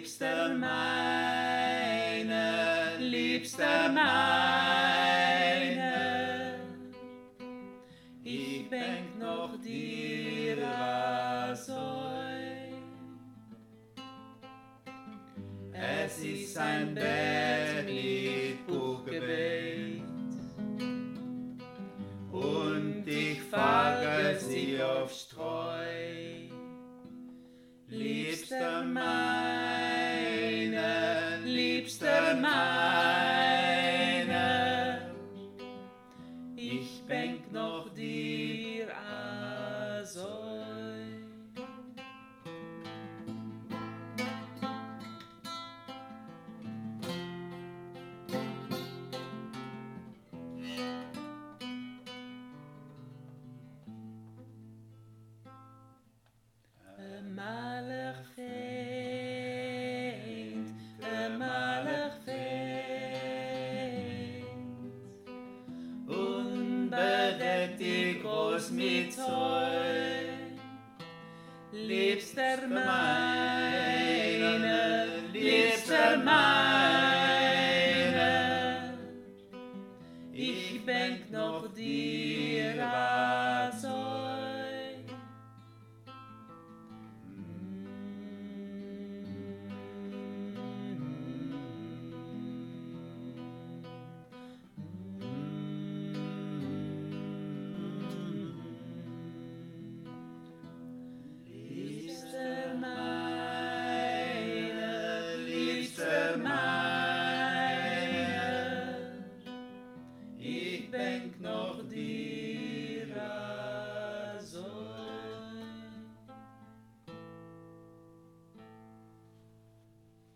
liebster meine, liebster meine, ich denk noch dir so. Es ist ein Bettlied Buchgebet und ich fahre sie auf Streu. Liebster meine, meine, ich denk noch dir so. Die groß mit Zoll. Liebster meine, liebster meine, ich denk noch dir mij. Ik denk nog die.